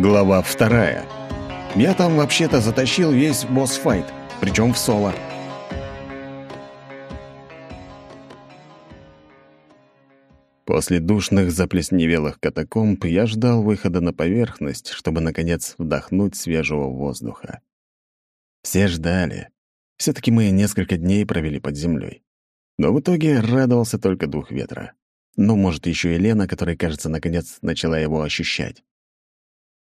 Глава вторая. Я там вообще-то затащил весь босс-файт, причем в соло. После душных заплесневелых катакомб я ждал выхода на поверхность, чтобы, наконец, вдохнуть свежего воздуха. Все ждали. все таки мы несколько дней провели под землей. Но в итоге радовался только дух ветра. Ну, может, еще и Лена, которая, кажется, наконец начала его ощущать.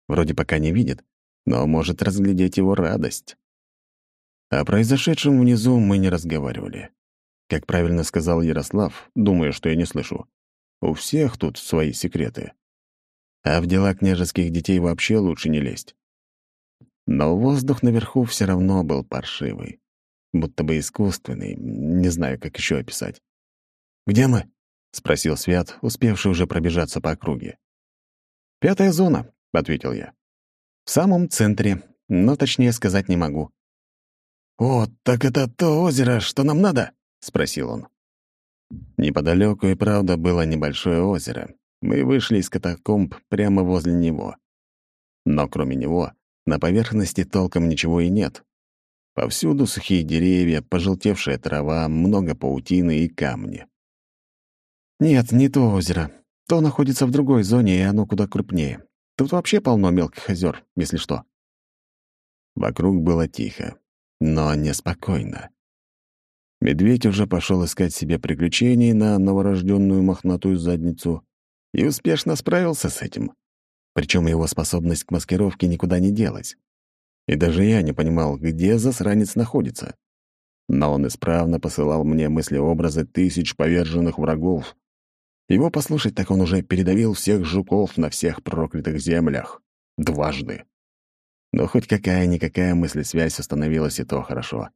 Вроде пока не видит, но может разглядеть его радость. О произошедшем внизу мы не разговаривали. Как правильно сказал Ярослав, думая, что я не слышу, у всех тут свои секреты. А в дела княжеских детей вообще лучше не лезть. Но воздух наверху все равно был паршивый. Будто бы искусственный, не знаю, как еще описать. «Где мы?» — спросил Свят, успевший уже пробежаться по округе. «Пятая зона», — ответил я. «В самом центре, но точнее сказать не могу». «О, так это то озеро, что нам надо?» — спросил он. Неподалеку и правда было небольшое озеро. Мы вышли из катакомб прямо возле него. Но кроме него на поверхности толком ничего и нет. Повсюду сухие деревья, пожелтевшая трава, много паутины и камни. «Нет, не то озеро. То находится в другой зоне, и оно куда крупнее. Тут вообще полно мелких озер, если что». Вокруг было тихо, но неспокойно. Медведь уже пошел искать себе приключений на новорожденную мохнатую задницу и успешно справился с этим. Причем его способность к маскировке никуда не делась. И даже я не понимал, где засранец находится. Но он исправно посылал мне мысли-образы тысяч поверженных врагов. Его послушать, так он уже передавил всех жуков на всех проклятых землях. Дважды. Но хоть какая-никакая мыслесвязь установилась, и то хорошо.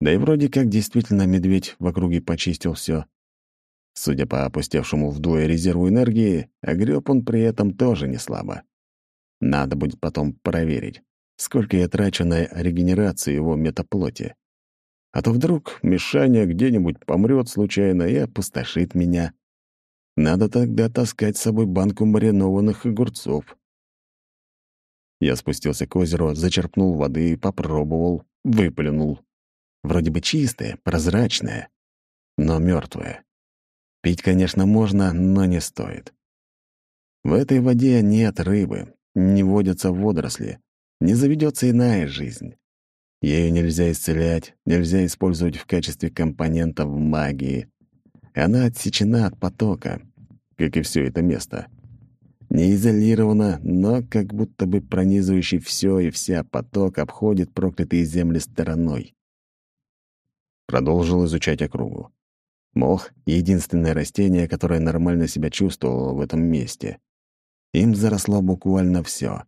Да и вроде как действительно медведь в округе почистил все. Судя по опустевшему вдвое резерву энергии, огреб он при этом тоже не слабо. Надо будет потом проверить, сколько я трачу на регенерацию его метаплоти. А то вдруг Мишаня где-нибудь помрет случайно и опустошит меня. Надо тогда таскать с собой банку маринованных огурцов. Я спустился к озеру, зачерпнул воды, попробовал, выплюнул. Вроде бы чистая, прозрачная, но мертвая. Пить, конечно, можно, но не стоит. В этой воде нет рыбы, не водятся водоросли, не заведется иная жизнь. Ею нельзя исцелять, нельзя использовать в качестве компонента в магии. Она отсечена от потока, как и все это место. Не изолирована, но как будто бы пронизывающий все и вся поток обходит проклятые земли стороной. Продолжил изучать округу. Мох — единственное растение, которое нормально себя чувствовало в этом месте. Им заросло буквально все.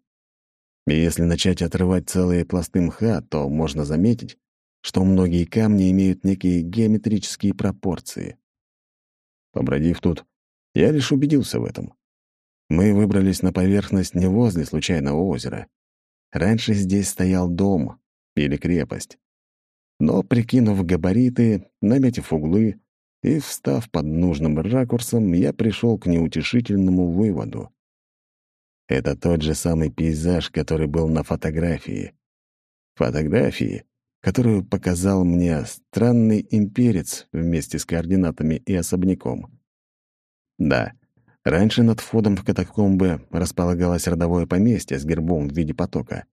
И если начать отрывать целые пласты мха, то можно заметить, что многие камни имеют некие геометрические пропорции. Побродив тут, я лишь убедился в этом. Мы выбрались на поверхность не возле случайного озера. Раньше здесь стоял дом или крепость. Но, прикинув габариты, наметив углы и встав под нужным ракурсом, я пришел к неутешительному выводу. Это тот же самый пейзаж, который был на фотографии. Фотографии, которую показал мне странный имперец вместе с координатами и особняком. Да, раньше над входом в катакомбы располагалось родовое поместье с гербом в виде потока.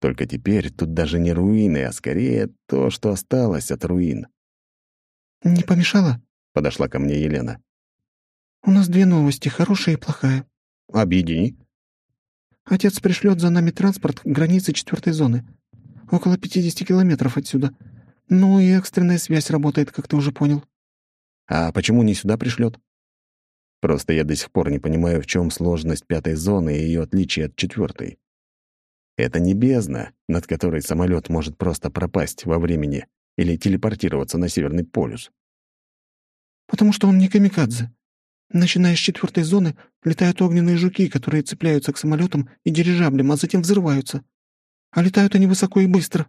Только теперь тут даже не руины, а скорее то, что осталось от руин. «Не помешало?» — подошла ко мне Елена. «У нас две новости, хорошая и плохая». «Объедини». «Отец пришлет за нами транспорт к границе четвертой зоны. Около 50 километров отсюда. Ну и экстренная связь работает, как ты уже понял». «А почему не сюда пришлет? Просто я до сих пор не понимаю, в чем сложность пятой зоны и ее отличие от четвертой. Это не бездна, над которой самолет может просто пропасть во времени или телепортироваться на Северный полюс. «Потому что он не камикадзе. Начиная с четвертой зоны, летают огненные жуки, которые цепляются к самолетам и дирижаблям, а затем взрываются. А летают они высоко и быстро».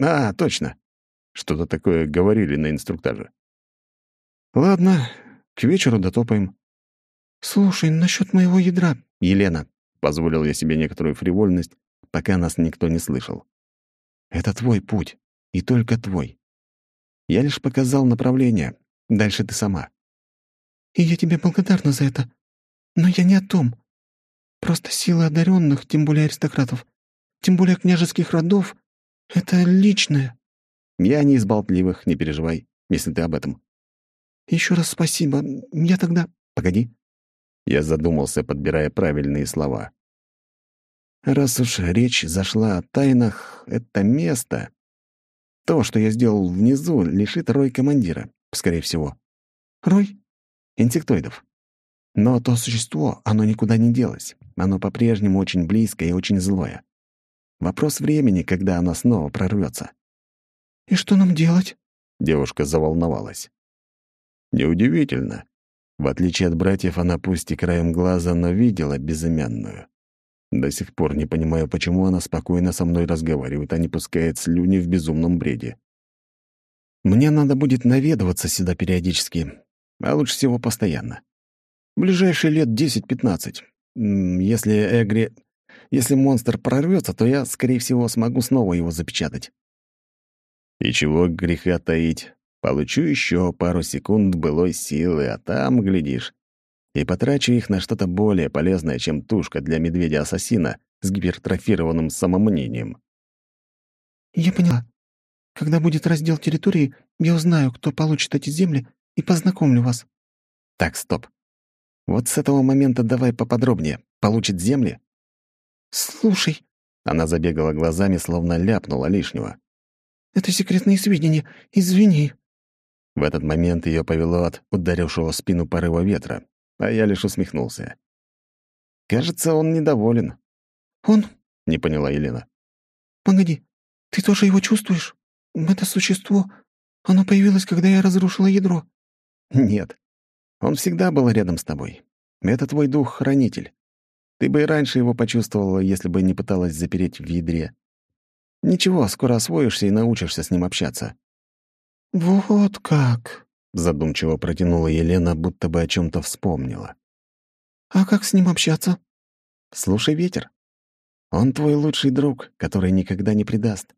«А, точно. Что-то такое говорили на инструктаже». «Ладно, к вечеру дотопаем». «Слушай, насчет моего ядра...» «Елена, Позволил я себе некоторую фривольность, пока нас никто не слышал. «Это твой путь, и только твой. Я лишь показал направление, дальше ты сама». «И я тебе благодарна за это. Но я не о том. Просто силы одаренных, тем более аристократов, тем более княжеских родов, это личное». «Я не из болтливых, не переживай, если ты об этом». Еще раз спасибо. Я тогда...» «Погоди». Я задумался, подбирая правильные слова. Раз уж речь зашла о тайнах, это место... То, что я сделал внизу, лишит Рой командира, скорее всего. Рой? Инсектоидов. Но то существо, оно никуда не делось. Оно по-прежнему очень близко и очень злое. Вопрос времени, когда оно снова прорвется. «И что нам делать?» Девушка заволновалась. Неудивительно. В отличие от братьев, она пусть и краем глаза, но видела безымянную. До сих пор не понимаю, почему она спокойно со мной разговаривает, а не пускает слюни в безумном бреде. Мне надо будет наведываться сюда периодически, а лучше всего постоянно. Ближайшие лет 10-15. Если Эгри... Если монстр прорвется, то я, скорее всего, смогу снова его запечатать. И чего греха таить. Получу еще пару секунд былой силы, а там, глядишь, и потрачу их на что-то более полезное, чем тушка для медведя-ассасина с гипертрофированным самомнением. «Я поняла. Когда будет раздел территории, я узнаю, кто получит эти земли, и познакомлю вас». «Так, стоп. Вот с этого момента давай поподробнее. Получит земли?» «Слушай...» Она забегала глазами, словно ляпнула лишнего. «Это секретные сведения. Извини». В этот момент ее повело от ударившего в спину порыва ветра, а я лишь усмехнулся. Кажется, он недоволен. «Он?» — не поняла Елена. «Погоди, ты тоже его чувствуешь? Это существо, оно появилось, когда я разрушила ядро». «Нет, он всегда был рядом с тобой. Это твой дух-хранитель. Ты бы и раньше его почувствовала, если бы не пыталась запереть в ядре. Ничего, скоро освоишься и научишься с ним общаться». «Вот как!» задумчиво протянула Елена, будто бы о чем то вспомнила. «А как с ним общаться?» «Слушай ветер. Он твой лучший друг, который никогда не предаст.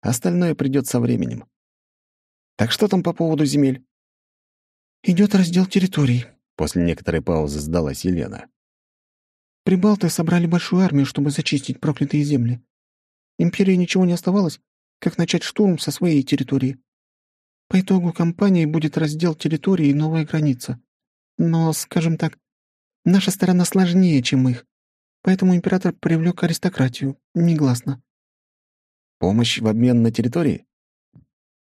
Остальное придет со временем. Так что там по поводу земель?» Идет раздел территорий», — после некоторой паузы сдалась Елена. «Прибалты собрали большую армию, чтобы зачистить проклятые земли. Империи ничего не оставалось, как начать штурм со своей территории. По итогу кампании будет раздел территории и новая граница. Но, скажем так, наша сторона сложнее, чем их, поэтому император привлек аристократию, негласно. Помощь в обмен на территории?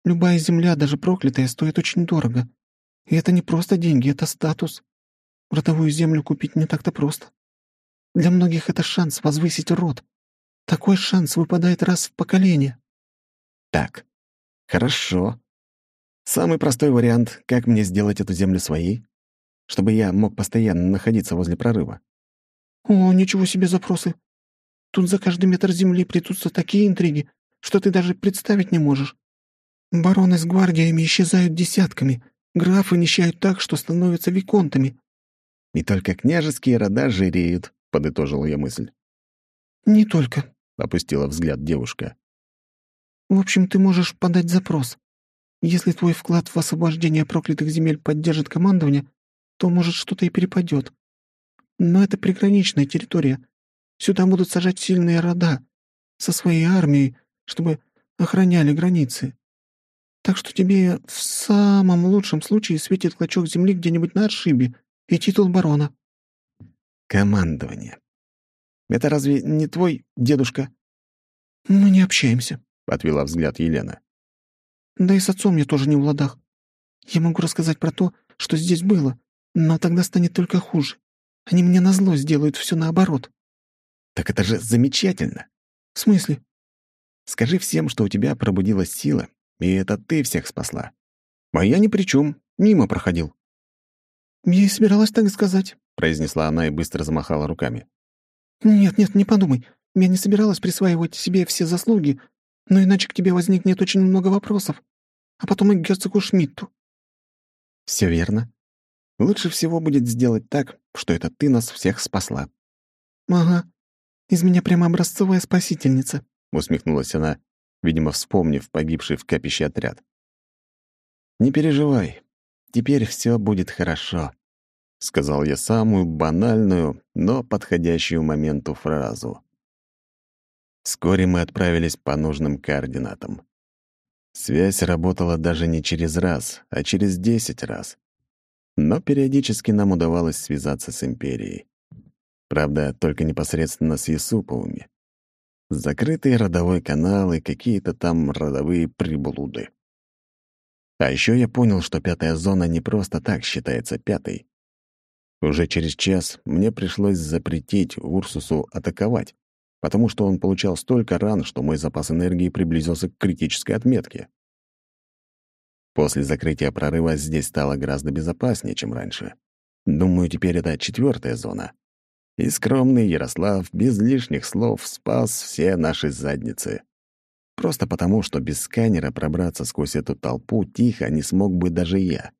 Любая земля, даже проклятая, стоит очень дорого. И это не просто деньги, это статус. Родовую землю купить не так-то просто. Для многих это шанс возвысить род. Такой шанс выпадает раз в поколение. Так, хорошо. Самый простой вариант, как мне сделать эту землю своей, чтобы я мог постоянно находиться возле прорыва. О, ничего себе запросы. Тут за каждый метр земли плетутся такие интриги, что ты даже представить не можешь. Бароны с гвардиями исчезают десятками, графы нищают так, что становятся виконтами. И только княжеские рода жиреют, — подытожила я мысль. «Не только», — опустила взгляд девушка. «В общем, ты можешь подать запрос. Если твой вклад в освобождение проклятых земель поддержит командование, то, может, что-то и перепадет. Но это приграничная территория. Сюда будут сажать сильные рода со своей армией, чтобы охраняли границы. Так что тебе в самом лучшем случае светит клочок земли где-нибудь на отшибе и титул барона». «Командование. Это разве не твой дедушка?» «Мы не общаемся», — отвела взгляд Елена. Да и с отцом я тоже не в ладах. Я могу рассказать про то, что здесь было, но тогда станет только хуже. Они мне назло сделают все наоборот». «Так это же замечательно!» «В смысле?» «Скажи всем, что у тебя пробудилась сила, и это ты всех спасла. А я ни при чем, мимо проходил». «Я и собиралась так сказать», — произнесла она и быстро замахала руками. «Нет, нет, не подумай. Я не собиралась присваивать себе все заслуги, но иначе к тебе возникнет очень много вопросов а потом и к герцогу Шмидту». «Все верно. Лучше всего будет сделать так, что это ты нас всех спасла. «Ага. Из меня прямо образцовая спасительница», — усмехнулась она, видимо, вспомнив погибший в капище отряд. «Не переживай. Теперь все будет хорошо», — сказал я самую банальную, но подходящую моменту фразу. Вскоре мы отправились по нужным координатам. Связь работала даже не через раз, а через десять раз. Но периодически нам удавалось связаться с Империей. Правда, только непосредственно с Юсуповыми. Закрытый родовой канал и какие-то там родовые приблуды. А еще я понял, что пятая зона не просто так считается пятой. Уже через час мне пришлось запретить Урсусу атаковать, потому что он получал столько ран, что мой запас энергии приблизился к критической отметке. После закрытия прорыва здесь стало гораздо безопаснее, чем раньше. Думаю, теперь это четвертая зона. И скромный Ярослав без лишних слов спас все наши задницы. Просто потому, что без сканера пробраться сквозь эту толпу тихо не смог бы даже я.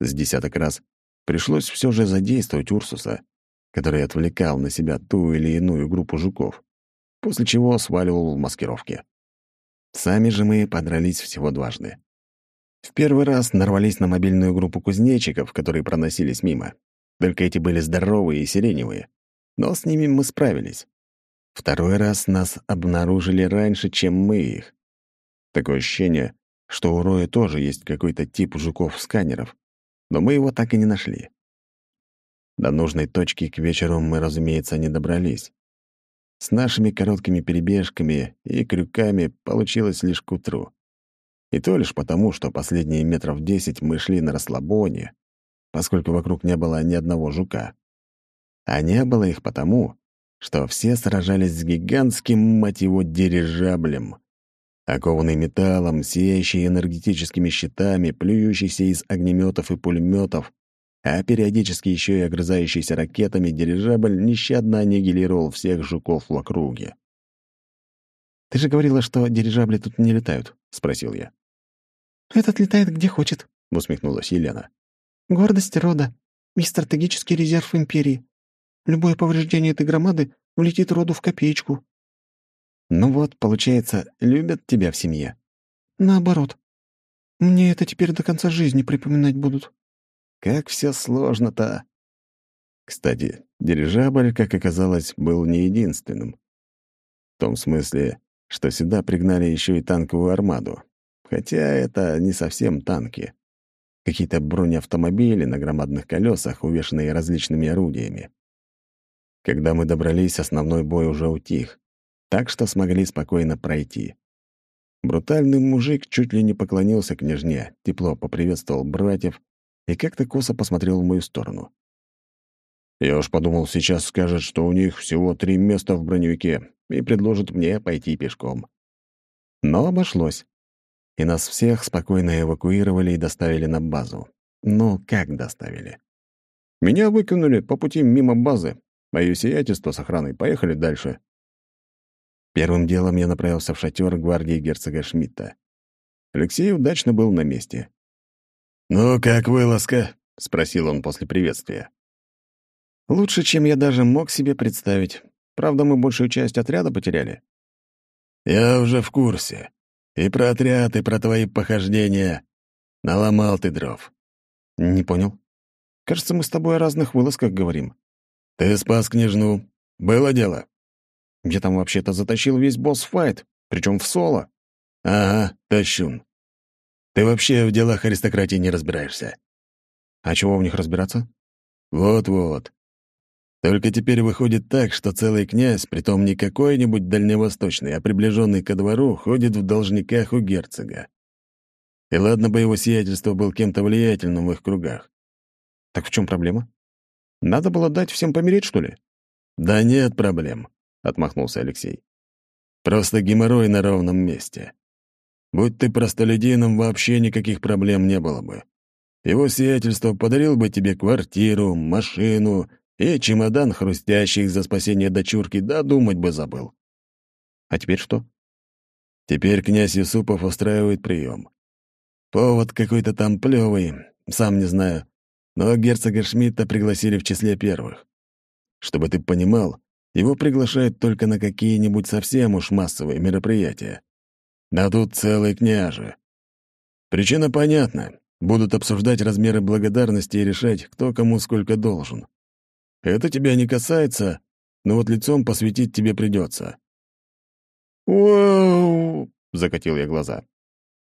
С десяток раз пришлось все же задействовать Урсуса, который отвлекал на себя ту или иную группу жуков, после чего сваливал в маскировке. Сами же мы подрались всего дважды. В первый раз нарвались на мобильную группу кузнечиков, которые проносились мимо. Только эти были здоровые и сиреневые. Но с ними мы справились. Второй раз нас обнаружили раньше, чем мы их. Такое ощущение, что у Роя тоже есть какой-то тип жуков-сканеров, но мы его так и не нашли. До нужной точки к вечеру мы, разумеется, не добрались. С нашими короткими перебежками и крюками получилось лишь к утру. И то лишь потому, что последние метров десять мы шли на расслабоне, поскольку вокруг не было ни одного жука. А не было их потому, что все сражались с гигантским, мать его, дирижаблем, окованный металлом, сияющий энергетическими щитами, плюющийся из огнеметов и пулеметов, а периодически еще и огрызающийся ракетами, дирижабль нещадно аннигилировал всех жуков в округе. «Ты же говорила, что дирижабли тут не летают?» — спросил я. «Этот летает где хочет», — усмехнулась Елена. «Гордость рода и стратегический резерв Империи. Любое повреждение этой громады влетит роду в копеечку». «Ну вот, получается, любят тебя в семье?» «Наоборот. Мне это теперь до конца жизни припоминать будут». «Как все сложно-то!» Кстати, дирижабль, как оказалось, был не единственным. В том смысле, что сюда пригнали еще и танковую армаду. Хотя это не совсем танки. Какие-то бронеавтомобили на громадных колесах, увешанные различными орудиями. Когда мы добрались, основной бой уже утих, так что смогли спокойно пройти. Брутальный мужик чуть ли не поклонился княжне, тепло поприветствовал братьев и как-то косо посмотрел в мою сторону. Я уж подумал, сейчас скажет, что у них всего три места в броневике и предложит мне пойти пешком. Но обошлось и нас всех спокойно эвакуировали и доставили на базу. Ну, как доставили? Меня выкинули по пути мимо базы, Мое сиятельство с охраной поехали дальше. Первым делом я направился в шатер гвардии герцога Шмидта. Алексей удачно был на месте. «Ну, как вылазка?» — спросил он после приветствия. «Лучше, чем я даже мог себе представить. Правда, мы большую часть отряда потеряли». «Я уже в курсе. И про отряд, и про твои похождения. Наломал ты дров. Не понял. Кажется, мы с тобой о разных вылазках говорим. Ты спас княжну. Было дело. Я там вообще-то затащил весь босс-файт, причем в соло. Ага, тащун. Ты вообще в делах аристократии не разбираешься. А чего в них разбираться? Вот-вот. Только теперь выходит так, что целый князь, притом не какой-нибудь дальневосточный, а приближенный ко двору, ходит в должниках у герцога. И ладно бы его сиятельство был кем-то влиятельным в их кругах. Так в чем проблема? Надо было дать всем помереть, что ли? Да нет проблем, отмахнулся Алексей. Просто геморрой на ровном месте. Будь ты простолюдином, вообще никаких проблем не было бы. Его сиятельство подарил бы тебе квартиру, машину и чемодан хрустящих за спасение дочурки, да думать бы забыл. А теперь что? Теперь князь Юсупов устраивает прием. Повод какой-то там плевый, сам не знаю, но герцога Шмидта пригласили в числе первых. Чтобы ты понимал, его приглашают только на какие-нибудь совсем уж массовые мероприятия. Да тут целый княже. Причина понятна. Будут обсуждать размеры благодарности и решать, кто кому сколько должен. Это тебя не касается, но вот лицом посвятить тебе придется. «Вау!» — закатил я глаза.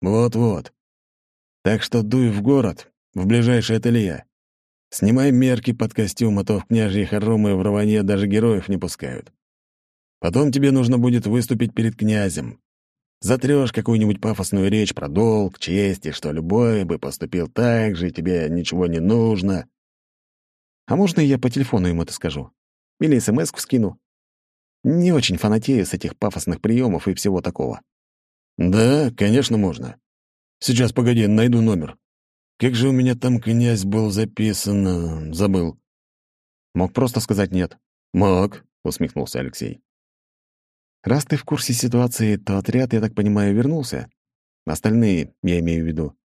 «Вот-вот. Так что дуй в город, в ближайшее ателье. Снимай мерки под костюм, а то в княжьи хоромы в Раване даже героев не пускают. Потом тебе нужно будет выступить перед князем. Затрешь какую-нибудь пафосную речь про долг, честь и что любой бы поступил так же, и тебе ничего не нужно. А можно я по телефону ему это скажу? Или смс-ку скину? Не очень фанатею с этих пафосных приемов и всего такого. Да, конечно, можно. Сейчас, погоди, найду номер. Как же у меня там князь был записан, забыл. Мог просто сказать «нет». «Мог», — усмехнулся Алексей. Раз ты в курсе ситуации, то отряд, я так понимаю, вернулся. Остальные, я имею в виду.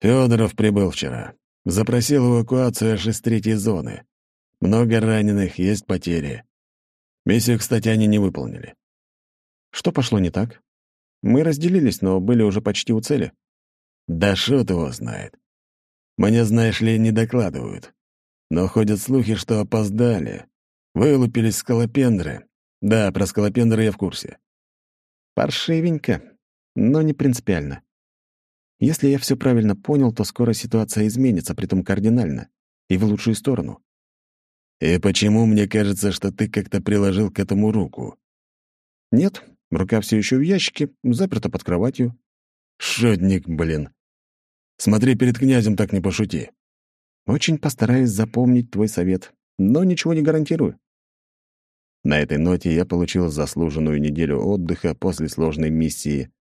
Федоров прибыл вчера. Запросил эвакуацию аж из третьей зоны. Много раненых, есть потери. Миссию, кстати, они не выполнили. Что пошло не так? Мы разделились, но были уже почти у цели. Да шут его знает. Мне, знаешь ли, не докладывают. Но ходят слухи, что опоздали. Вылупились скалопендры, да, про скалопендры я в курсе. Паршивенько, но не принципиально. Если я все правильно понял, то скоро ситуация изменится, притом кардинально, и в лучшую сторону. И почему мне кажется, что ты как-то приложил к этому руку? Нет, рука все еще в ящике, заперта под кроватью. Шотник, блин. Смотри, перед князем так не пошути. Очень постараюсь запомнить твой совет, но ничего не гарантирую. На этой ноте я получил заслуженную неделю отдыха после сложной миссии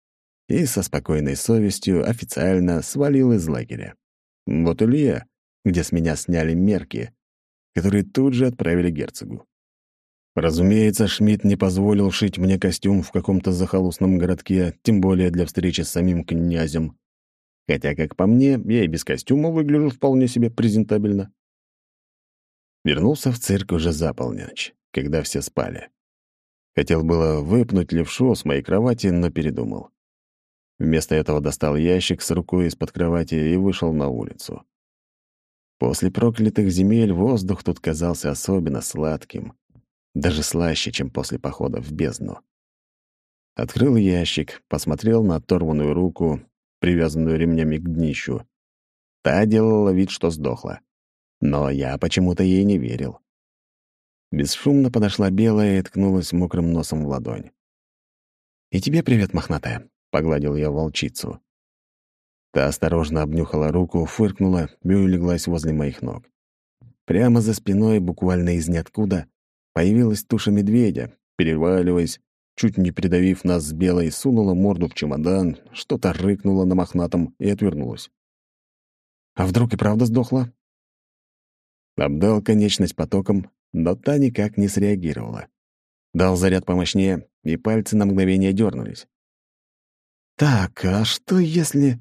и со спокойной совестью официально свалил из лагеря. Вот Илья, где с меня сняли мерки, которые тут же отправили герцогу. Разумеется, Шмидт не позволил шить мне костюм в каком-то захолустном городке, тем более для встречи с самим князем. Хотя, как по мне, я и без костюма выгляжу вполне себе презентабельно. Вернулся в цирк уже за полночь когда все спали. Хотел было выпнуть левшу с моей кровати, но передумал. Вместо этого достал ящик с рукой из-под кровати и вышел на улицу. После проклятых земель воздух тут казался особенно сладким, даже слаще, чем после похода в бездну. Открыл ящик, посмотрел на оторванную руку, привязанную ремнями к днищу. Та делала вид, что сдохла. Но я почему-то ей не верил. Бесшумно подошла белая и ткнулась мокрым носом в ладонь. «И тебе привет, мохнатая», — погладил я волчицу. Та осторожно обнюхала руку, фыркнула и улеглась возле моих ног. Прямо за спиной, буквально из ниоткуда, появилась туша медведя, переваливаясь, чуть не придавив нас с белой, сунула морду в чемодан, что-то рыкнула на мохнатом и отвернулась. «А вдруг и правда сдохла?» Обдал конечность потоком, но та никак не среагировала. Дал заряд помощнее, и пальцы на мгновение дернулись. «Так, а что если...»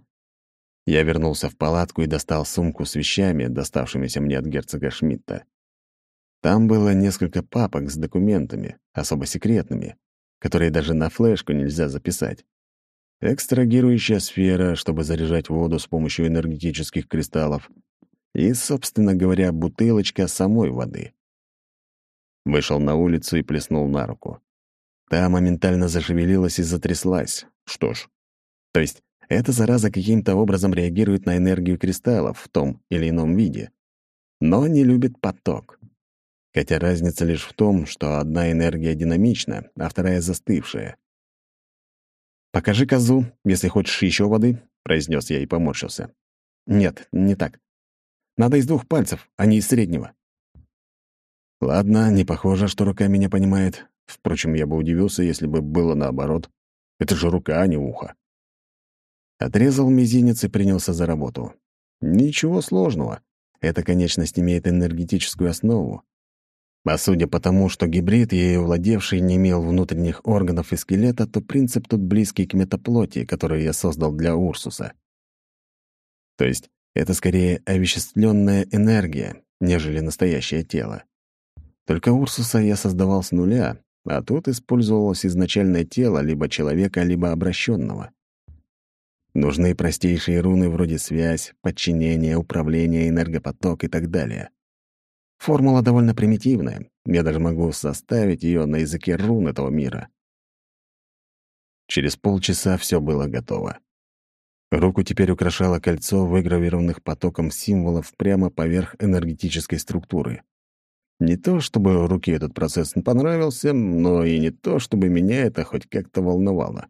Я вернулся в палатку и достал сумку с вещами, доставшимися мне от герцога Шмидта. Там было несколько папок с документами, особо секретными, которые даже на флешку нельзя записать. Экстрагирующая сфера, чтобы заряжать воду с помощью энергетических кристаллов. И, собственно говоря, бутылочка самой воды. Вышел на улицу и плеснул на руку. Та моментально зашевелилась и затряслась. Что ж, то есть эта зараза каким-то образом реагирует на энергию кристаллов в том или ином виде, но не любит поток. Хотя разница лишь в том, что одна энергия динамична, а вторая застывшая. «Покажи козу, если хочешь еще воды», — произнес я и поморщился. «Нет, не так. Надо из двух пальцев, а не из среднего». Ладно, не похоже, что рука меня понимает. Впрочем, я бы удивился, если бы было наоборот. Это же рука, а не ухо. Отрезал мизинец и принялся за работу. Ничего сложного. Эта конечность имеет энергетическую основу. А судя по тому, что гибрид, ею владевший, не имел внутренних органов и скелета, то принцип тут близкий к метаплоти, которую я создал для Урсуса. То есть это скорее овеществленная энергия, нежели настоящее тело. Только Урсуса я создавал с нуля, а тут использовалось изначальное тело либо человека, либо обращенного. Нужны простейшие руны вроде связь, подчинение, управление, энергопоток и так далее. Формула довольно примитивная, я даже могу составить ее на языке рун этого мира. Через полчаса все было готово. Руку теперь украшало кольцо выгравированных потоком символов прямо поверх энергетической структуры. Не то, чтобы руке этот процесс не понравился, но и не то, чтобы меня это хоть как-то волновало.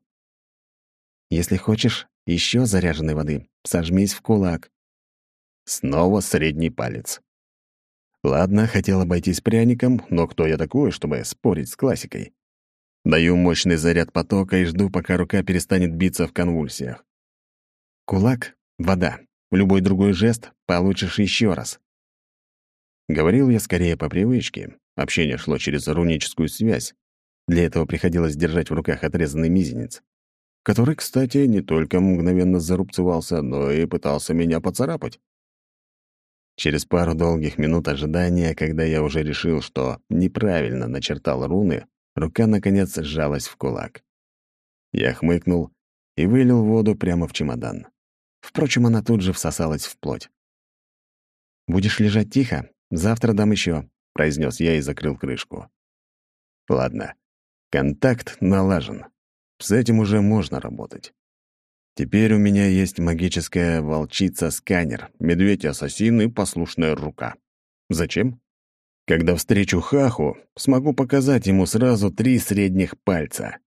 «Если хочешь еще заряженной воды, сожмись в кулак». Снова средний палец. Ладно, хотел обойтись пряником, но кто я такой, чтобы спорить с классикой? Даю мощный заряд потока и жду, пока рука перестанет биться в конвульсиях. Кулак — вода. Любой другой жест получишь еще раз. Говорил я скорее по привычке. Общение шло через руническую связь. Для этого приходилось держать в руках отрезанный мизинец, который, кстати, не только мгновенно зарубцевался, но и пытался меня поцарапать. Через пару долгих минут ожидания, когда я уже решил, что неправильно начертал руны, рука, наконец, сжалась в кулак. Я хмыкнул и вылил воду прямо в чемодан. Впрочем, она тут же всосалась в плоть. «Будешь лежать тихо, завтра дам еще», — произнес я и закрыл крышку. «Ладно, контакт налажен. С этим уже можно работать. Теперь у меня есть магическая волчица-сканер, медведь-ассасин и послушная рука. Зачем? Когда встречу Хаху, смогу показать ему сразу три средних пальца.